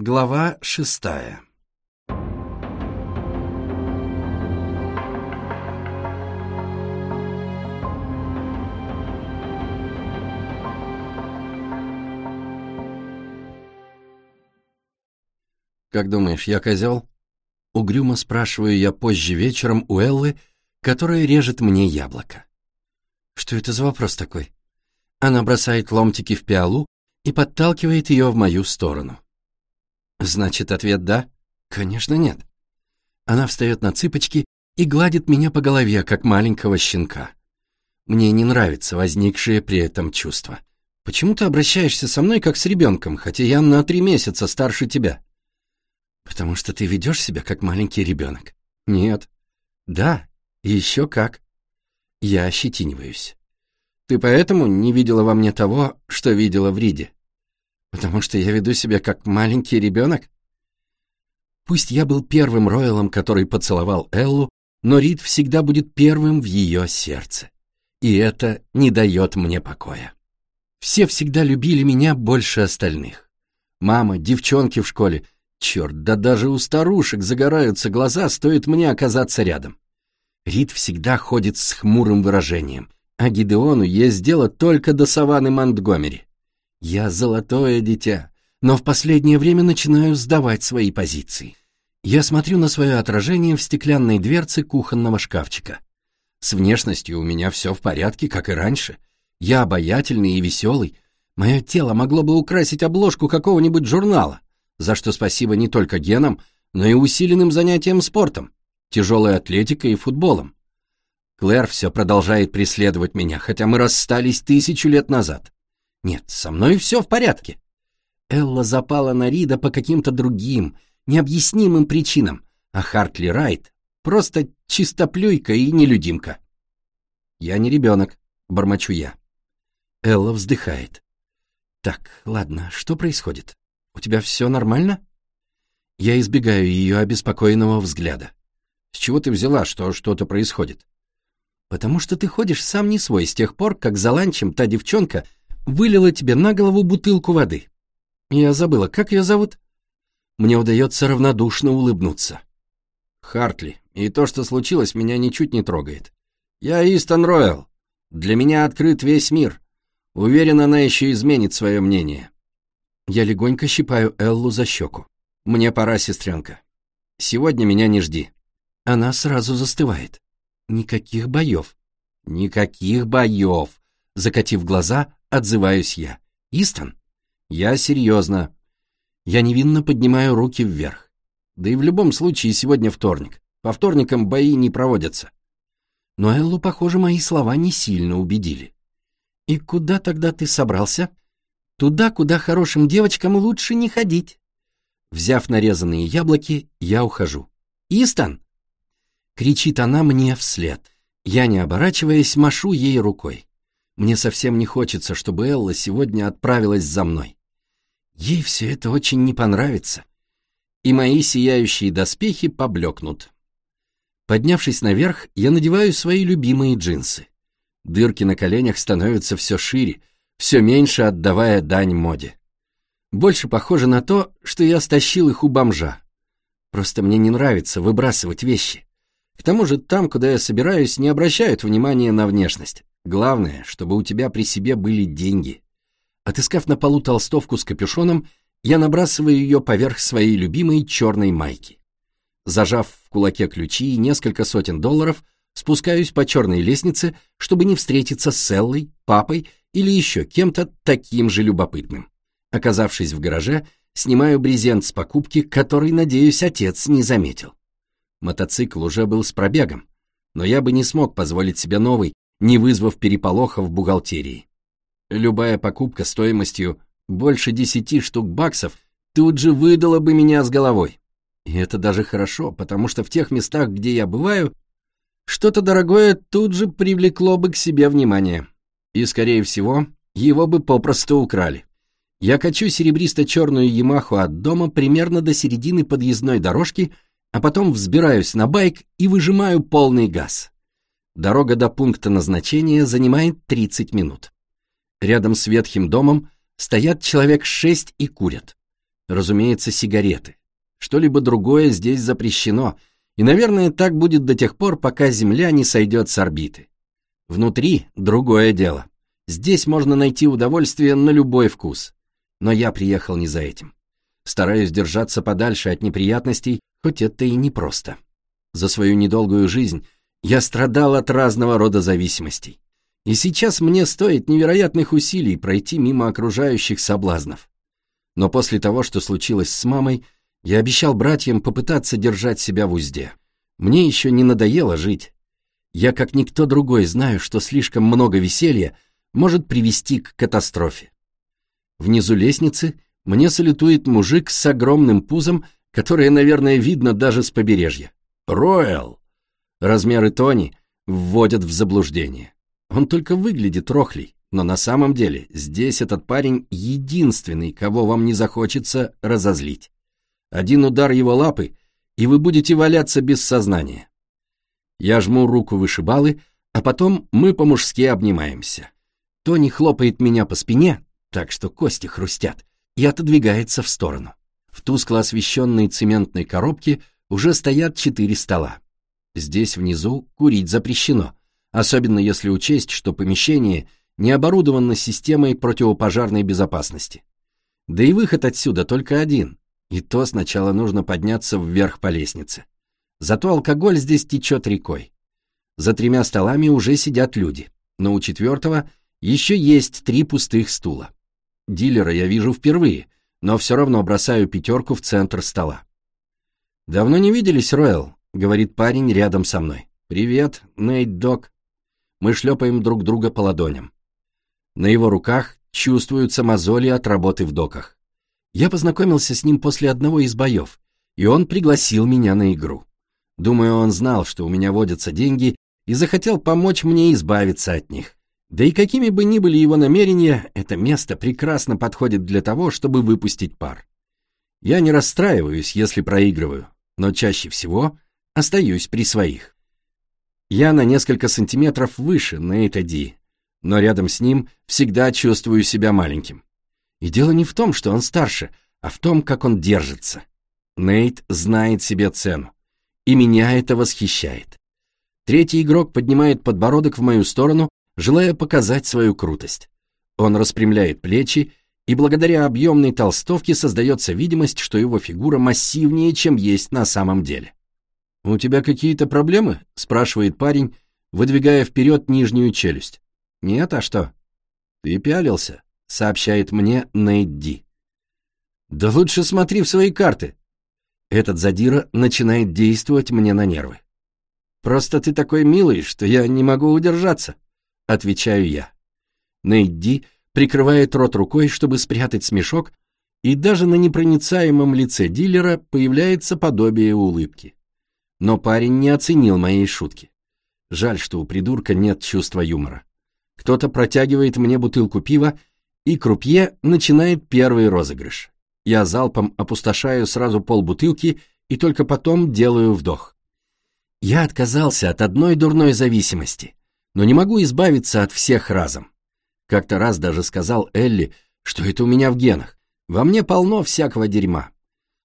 Глава шестая «Как думаешь, я козел?» Угрюмо спрашиваю я позже вечером у Эллы, которая режет мне яблоко. Что это за вопрос такой? Она бросает ломтики в пиалу и подталкивает ее в мою сторону. Значит, ответ «да»? Конечно, нет. Она встает на цыпочки и гладит меня по голове, как маленького щенка. Мне не нравится возникшее при этом чувство. Почему ты обращаешься со мной как с ребенком, хотя я на три месяца старше тебя? Потому что ты ведешь себя как маленький ребенок. Нет. Да, еще как. Я ощетиниваюсь. Ты поэтому не видела во мне того, что видела в Риде? Потому что я веду себя как маленький ребенок? Пусть я был первым Роялом, который поцеловал Эллу, но Рид всегда будет первым в ее сердце. И это не дает мне покоя. Все всегда любили меня больше остальных. Мама, девчонки в школе. Черт, да даже у старушек загораются глаза, стоит мне оказаться рядом. Рид всегда ходит с хмурым выражением, а Гидеону есть дело только до саванны Монтгомери. Я золотое дитя, но в последнее время начинаю сдавать свои позиции. Я смотрю на свое отражение в стеклянной дверце кухонного шкафчика. С внешностью у меня все в порядке, как и раньше. Я обаятельный и веселый. Мое тело могло бы украсить обложку какого-нибудь журнала, за что спасибо не только генам, но и усиленным занятием спортом, тяжелой атлетикой и футболом. Клэр все продолжает преследовать меня, хотя мы расстались тысячу лет назад. Нет, со мной все в порядке. Элла запала на Рида по каким-то другим, необъяснимым причинам, а Хартли Райт просто чистоплюйка и нелюдимка. Я не ребенок, бормочу я. Элла вздыхает. Так, ладно, что происходит? У тебя все нормально? Я избегаю ее обеспокоенного взгляда. С чего ты взяла, что что-то происходит? Потому что ты ходишь сам не свой с тех пор, как за ланчем та девчонка вылила тебе на голову бутылку воды. Я забыла, как ее зовут? Мне удается равнодушно улыбнуться. Хартли, и то, что случилось, меня ничуть не трогает. Я Истон Ройл. Для меня открыт весь мир. Уверен, она еще изменит свое мнение. Я легонько щипаю Эллу за щеку. Мне пора, сестренка. Сегодня меня не жди. Она сразу застывает. Никаких боев. Никаких боев. Закатив глаза, отзываюсь я. Истон? Я серьезно. Я невинно поднимаю руки вверх. Да и в любом случае сегодня вторник. По вторникам бои не проводятся. Но Эллу, похоже, мои слова не сильно убедили. И куда тогда ты собрался? Туда, куда хорошим девочкам лучше не ходить. Взяв нарезанные яблоки, я ухожу. Истон! Кричит она мне вслед. Я, не оборачиваясь, машу ей рукой. Мне совсем не хочется, чтобы Элла сегодня отправилась за мной. Ей все это очень не понравится. И мои сияющие доспехи поблекнут. Поднявшись наверх, я надеваю свои любимые джинсы. Дырки на коленях становятся все шире, все меньше отдавая дань моде. Больше похоже на то, что я стащил их у бомжа. Просто мне не нравится выбрасывать вещи. К тому же там, куда я собираюсь, не обращают внимания на внешность. Главное, чтобы у тебя при себе были деньги. Отыскав на полу толстовку с капюшоном, я набрасываю ее поверх своей любимой черной майки. Зажав в кулаке ключи и несколько сотен долларов, спускаюсь по черной лестнице, чтобы не встретиться с Эллой, папой или еще кем-то таким же любопытным. Оказавшись в гараже, снимаю брезент с покупки, который, надеюсь, отец не заметил. Мотоцикл уже был с пробегом, но я бы не смог позволить себе новый, не вызвав переполоха в бухгалтерии. Любая покупка стоимостью больше десяти штук баксов тут же выдала бы меня с головой. И это даже хорошо, потому что в тех местах, где я бываю, что-то дорогое тут же привлекло бы к себе внимание. И, скорее всего, его бы попросту украли. Я качу серебристо-черную Ямаху от дома примерно до середины подъездной дорожки — а потом взбираюсь на байк и выжимаю полный газ. Дорога до пункта назначения занимает 30 минут. Рядом с ветхим домом стоят человек шесть и курят. Разумеется, сигареты. Что-либо другое здесь запрещено, и, наверное, так будет до тех пор, пока Земля не сойдет с орбиты. Внутри другое дело. Здесь можно найти удовольствие на любой вкус. Но я приехал не за этим. Стараюсь держаться подальше от неприятностей, хоть это и непросто. За свою недолгую жизнь я страдал от разного рода зависимостей. И сейчас мне стоит невероятных усилий пройти мимо окружающих соблазнов. Но после того, что случилось с мамой, я обещал братьям попытаться держать себя в узде. Мне еще не надоело жить. Я, как никто другой, знаю, что слишком много веселья может привести к катастрофе. Внизу лестницы мне салютует мужик с огромным пузом, которое, наверное, видно даже с побережья. «Роэл!» Размеры Тони вводят в заблуждение. Он только выглядит рохлей, но на самом деле здесь этот парень единственный, кого вам не захочется разозлить. Один удар его лапы, и вы будете валяться без сознания. Я жму руку вышибалы, а потом мы по-мужски обнимаемся. Тони хлопает меня по спине, так что кости хрустят, и отодвигается в сторону. В тускло освещенной цементной коробке уже стоят четыре стола. Здесь внизу курить запрещено, особенно если учесть, что помещение не оборудовано системой противопожарной безопасности. Да и выход отсюда только один, и то сначала нужно подняться вверх по лестнице. Зато алкоголь здесь течет рекой. За тремя столами уже сидят люди, но у четвертого еще есть три пустых стула. Дилера я вижу впервые, но все равно бросаю пятерку в центр стола. «Давно не виделись, Ройл», — говорит парень рядом со мной. «Привет, Нейт Док». Мы шлепаем друг друга по ладоням. На его руках чувствуются мозоли от работы в доках. Я познакомился с ним после одного из боев, и он пригласил меня на игру. Думаю, он знал, что у меня водятся деньги, и захотел помочь мне избавиться от них. Да и какими бы ни были его намерения, это место прекрасно подходит для того, чтобы выпустить пар. Я не расстраиваюсь, если проигрываю, но чаще всего остаюсь при своих. Я на несколько сантиметров выше Нейта Ди, но рядом с ним всегда чувствую себя маленьким. И дело не в том, что он старше, а в том, как он держится. Нейт знает себе цену, и меня это восхищает. Третий игрок поднимает подбородок в мою сторону, желая показать свою крутость. Он распрямляет плечи, и благодаря объемной толстовке создается видимость, что его фигура массивнее, чем есть на самом деле. «У тебя какие-то проблемы?» — спрашивает парень, выдвигая вперед нижнюю челюсть. «Нет, а что?» «Ты пялился», — сообщает мне Нейт Ди. «Да лучше смотри в свои карты». Этот задира начинает действовать мне на нервы. «Просто ты такой милый, что я не могу удержаться», — отвечаю я. Нейт Ди прикрывает рот рукой, чтобы спрятать смешок, и даже на непроницаемом лице дилера появляется подобие улыбки. Но парень не оценил моей шутки. Жаль, что у придурка нет чувства юмора. Кто-то протягивает мне бутылку пива, и крупье начинает первый розыгрыш. Я залпом опустошаю сразу полбутылки и только потом делаю вдох. Я отказался от одной дурной зависимости, но не могу избавиться от всех разом. Как-то раз даже сказал Элли, что это у меня в генах. Во мне полно всякого дерьма.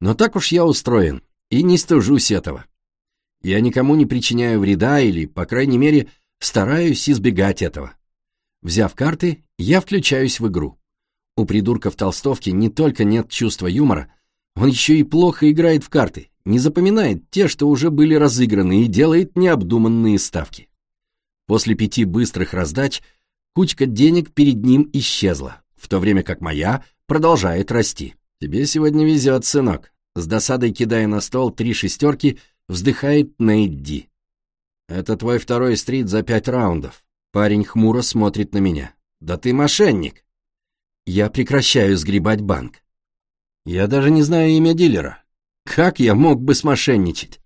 Но так уж я устроен, и не стыжусь этого. Я никому не причиняю вреда или, по крайней мере, стараюсь избегать этого. Взяв карты, я включаюсь в игру. У придурка в толстовке не только нет чувства юмора, он еще и плохо играет в карты, не запоминает те, что уже были разыграны, и делает необдуманные ставки. После пяти быстрых раздач кучка денег перед ним исчезла, в то время как моя продолжает расти. «Тебе сегодня везет, сынок», с досадой кидая на стол три шестерки – Вздыхает Нейт Ди. «Это твой второй стрит за пять раундов». Парень хмуро смотрит на меня. «Да ты мошенник!» Я прекращаю сгребать банк. Я даже не знаю имя дилера. Как я мог бы смошенничать?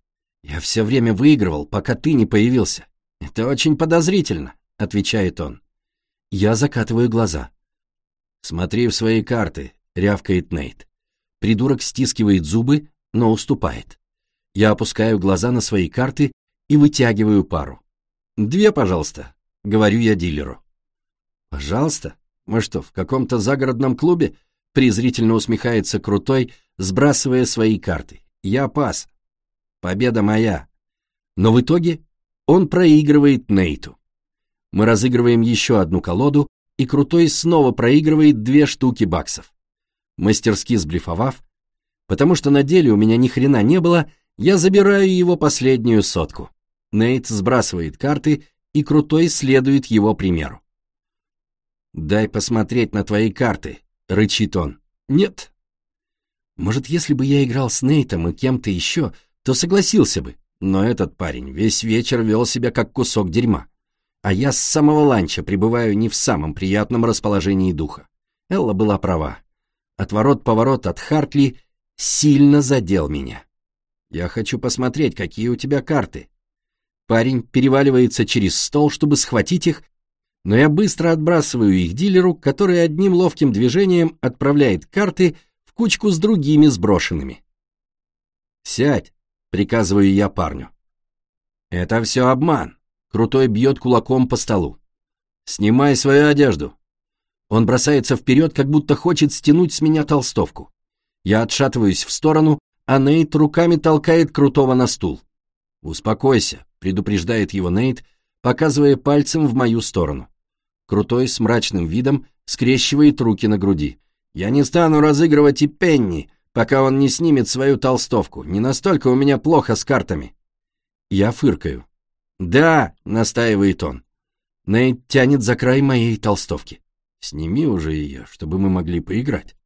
Я все время выигрывал, пока ты не появился. Это очень подозрительно, отвечает он. Я закатываю глаза. Смотри в свои карты, рявкает Нейт. Придурок стискивает зубы, но уступает. Я опускаю глаза на свои карты и вытягиваю пару. «Две, пожалуйста», — говорю я дилеру. «Пожалуйста? Мы что, в каком-то загородном клубе?» презрительно усмехается Крутой, сбрасывая свои карты. Я пас. Победа моя. Но в итоге он проигрывает Нейту. Мы разыгрываем еще одну колоду, и Крутой снова проигрывает две штуки баксов. Мастерски сблифовав, потому что на деле у меня ни хрена не было, я забираю его последнюю сотку. Нейт сбрасывает карты, и Крутой следует его примеру. «Дай посмотреть на твои карты», — рычит он. «Нет». Может, если бы я играл с Нейтом и кем-то еще, то согласился бы, но этот парень весь вечер вел себя как кусок дерьма. А я с самого ланча пребываю не в самом приятном расположении духа. Элла была права. Отворот-поворот от Хартли сильно задел меня. Я хочу посмотреть, какие у тебя карты. Парень переваливается через стол, чтобы схватить их, но я быстро отбрасываю их дилеру, который одним ловким движением отправляет карты в кучку с другими сброшенными. «Сядь», — приказываю я парню. «Это все обман», — Крутой бьет кулаком по столу. «Снимай свою одежду». Он бросается вперед, как будто хочет стянуть с меня толстовку. Я отшатываюсь в сторону, а Нейт руками толкает Крутого на стул. «Успокойся», — предупреждает его Нейт, показывая пальцем в мою сторону. Крутой с мрачным видом скрещивает руки на груди. «Я не стану разыгрывать и Пенни, пока он не снимет свою толстовку. Не настолько у меня плохо с картами». Я фыркаю. «Да», — настаивает он. Нейт тянет за край моей толстовки. «Сними уже ее, чтобы мы могли поиграть».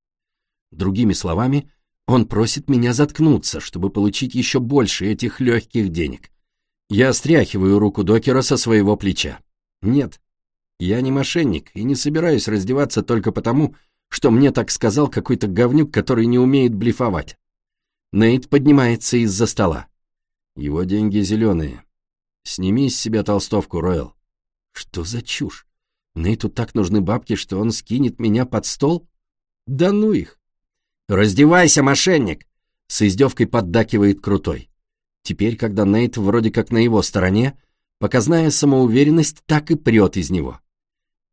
Другими словами, он просит меня заткнуться, чтобы получить еще больше этих легких денег. Я стряхиваю руку докера со своего плеча. Нет, я не мошенник и не собираюсь раздеваться только потому, что мне так сказал какой-то говнюк, который не умеет блефовать. Нейт поднимается из-за стола. Его деньги зеленые. Сними с себя толстовку, Ройл. Что за чушь? Нейту так нужны бабки, что он скинет меня под стол? Да ну их! «Раздевайся, мошенник!» С издевкой поддакивает Крутой. Теперь, когда Нейт вроде как на его стороне, показная самоуверенность так и прет из него.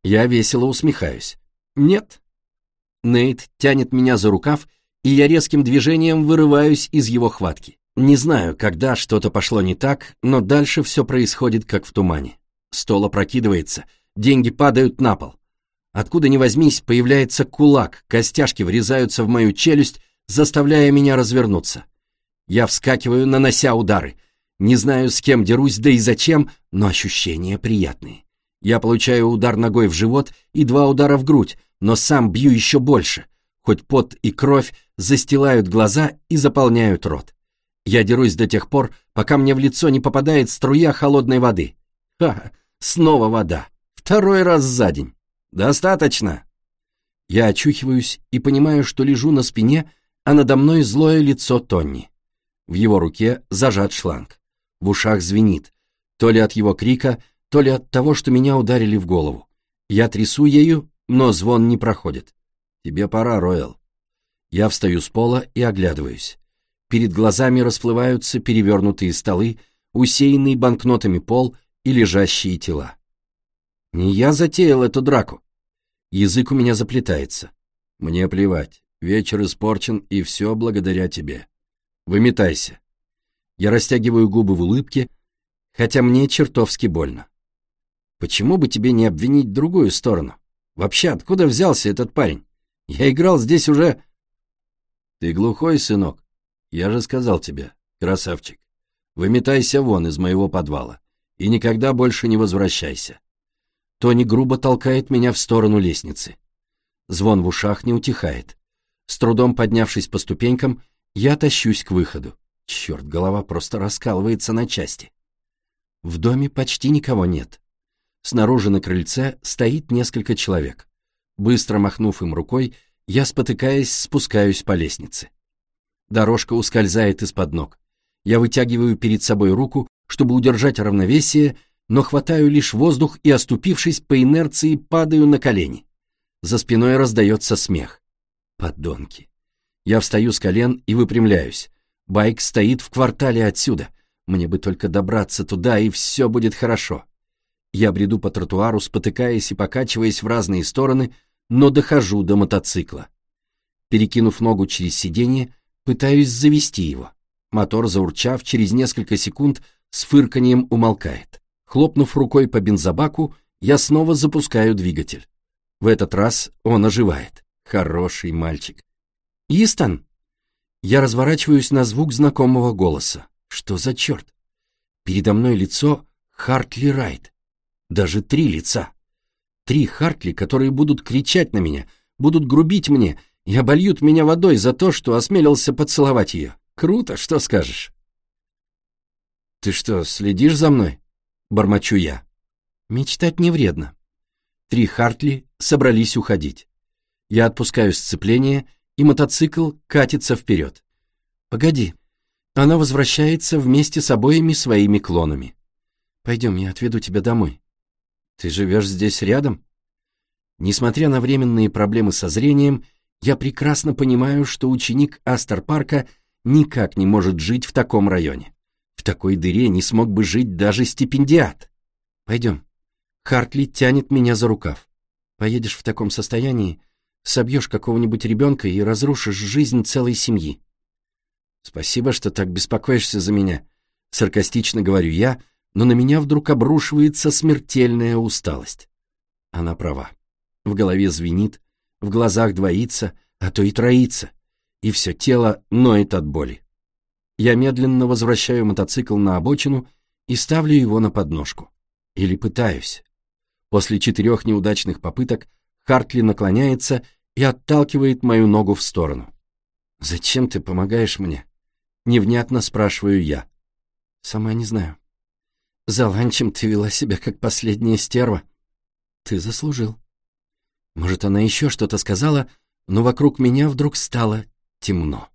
Я весело усмехаюсь. «Нет». Нейт тянет меня за рукав, и я резким движением вырываюсь из его хватки. Не знаю, когда что-то пошло не так, но дальше все происходит как в тумане. Стол опрокидывается, деньги падают на пол. Откуда ни возьмись, появляется кулак, костяшки врезаются в мою челюсть, заставляя меня развернуться. Я вскакиваю, нанося удары. Не знаю, с кем дерусь, да и зачем, но ощущения приятные. Я получаю удар ногой в живот и два удара в грудь, но сам бью еще больше, хоть пот и кровь застилают глаза и заполняют рот. Я дерусь до тех пор, пока мне в лицо не попадает струя холодной воды. Ха, снова вода. Второй раз за день. «Достаточно!» Я очухиваюсь и понимаю, что лежу на спине, а надо мной злое лицо Тонни. В его руке зажат шланг. В ушах звенит, то ли от его крика, то ли от того, что меня ударили в голову. Я трясу ею, но звон не проходит. «Тебе пора, Ройл». Я встаю с пола и оглядываюсь. Перед глазами расплываются перевернутые столы, усеянный банкнотами пол и лежащие тела. Не я затеял эту драку. Язык у меня заплетается. Мне плевать. Вечер испорчен, и все благодаря тебе. Выметайся. Я растягиваю губы в улыбке, хотя мне чертовски больно. Почему бы тебе не обвинить другую сторону? Вообще, откуда взялся этот парень? Я играл здесь уже... Ты глухой, сынок? Я же сказал тебе, красавчик. Выметайся вон из моего подвала и никогда больше не возвращайся. Тони грубо толкает меня в сторону лестницы. Звон в ушах не утихает. С трудом поднявшись по ступенькам, я тащусь к выходу. Черт, голова просто раскалывается на части. В доме почти никого нет. Снаружи на крыльце стоит несколько человек. Быстро махнув им рукой, я, спотыкаясь, спускаюсь по лестнице. Дорожка ускользает из-под ног. Я вытягиваю перед собой руку, чтобы удержать равновесие, но хватаю лишь воздух и, оступившись по инерции, падаю на колени. За спиной раздается смех. Подонки. Я встаю с колен и выпрямляюсь. Байк стоит в квартале отсюда. Мне бы только добраться туда, и все будет хорошо. Я бреду по тротуару, спотыкаясь и покачиваясь в разные стороны, но дохожу до мотоцикла. Перекинув ногу через сиденье, пытаюсь завести его. Мотор, заурчав, через несколько секунд с фырканьем умолкает. Хлопнув рукой по бензобаку, я снова запускаю двигатель. В этот раз он оживает. Хороший мальчик. «Истон!» Я разворачиваюсь на звук знакомого голоса. Что за черт? Передо мной лицо Хартли Райт. Даже три лица. Три Хартли, которые будут кричать на меня, будут грубить мне и обольют меня водой за то, что осмелился поцеловать ее. Круто, что скажешь? «Ты что, следишь за мной?» — бормочу я. Мечтать не вредно. Три Хартли собрались уходить. Я отпускаю сцепление, и мотоцикл катится вперед. Погоди. Она возвращается вместе с обоими своими клонами. Пойдем, я отведу тебя домой. Ты живешь здесь рядом? Несмотря на временные проблемы со зрением, я прекрасно понимаю, что ученик Астер-парка никак не может жить в таком районе. Такой дыре не смог бы жить даже стипендиат. Пойдем. Хартли тянет меня за рукав. Поедешь в таком состоянии, собьешь какого-нибудь ребенка и разрушишь жизнь целой семьи. Спасибо, что так беспокоишься за меня. Саркастично говорю я, но на меня вдруг обрушивается смертельная усталость. Она права. В голове звенит, в глазах двоится, а то и троится, и все тело ноет от боли. Я медленно возвращаю мотоцикл на обочину и ставлю его на подножку. Или пытаюсь. После четырех неудачных попыток Хартли наклоняется и отталкивает мою ногу в сторону. «Зачем ты помогаешь мне?» Невнятно спрашиваю я. «Сама не знаю. За ланчем ты вела себя как последняя стерва. Ты заслужил». Может, она еще что-то сказала, но вокруг меня вдруг стало темно.